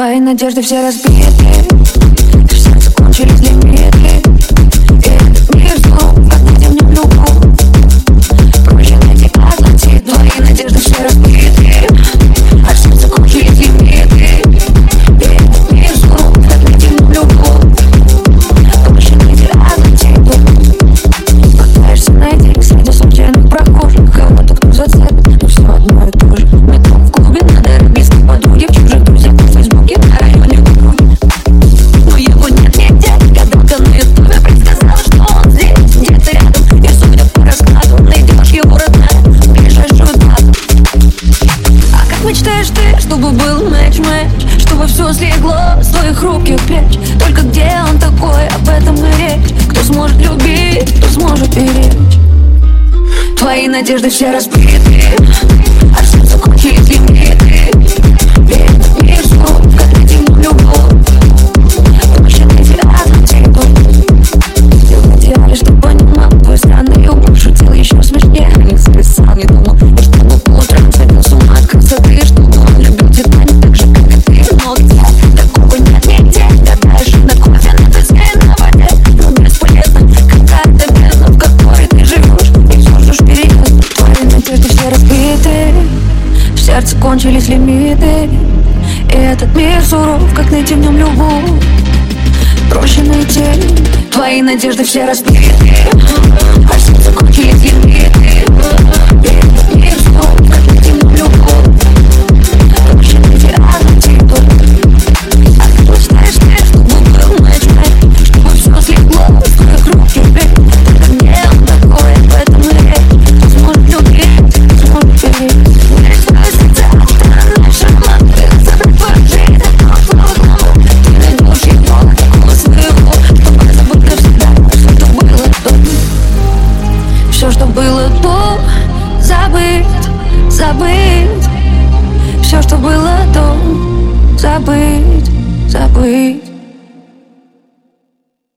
Твои надежды все разбиты. Все для лимиты. чтобы был матч-матч Чтобы все слегло с твоих хрупких плеч. Только где он такой, об этом и речь? Кто сможет любить, кто сможет беречь? Твои надежды все разбиты. сердце кончились лимиты. И этот мир суров, как найти в нем любовь Проще найти твои надежды все разбиты. А сердце кончились лимиты. забыть, забыть.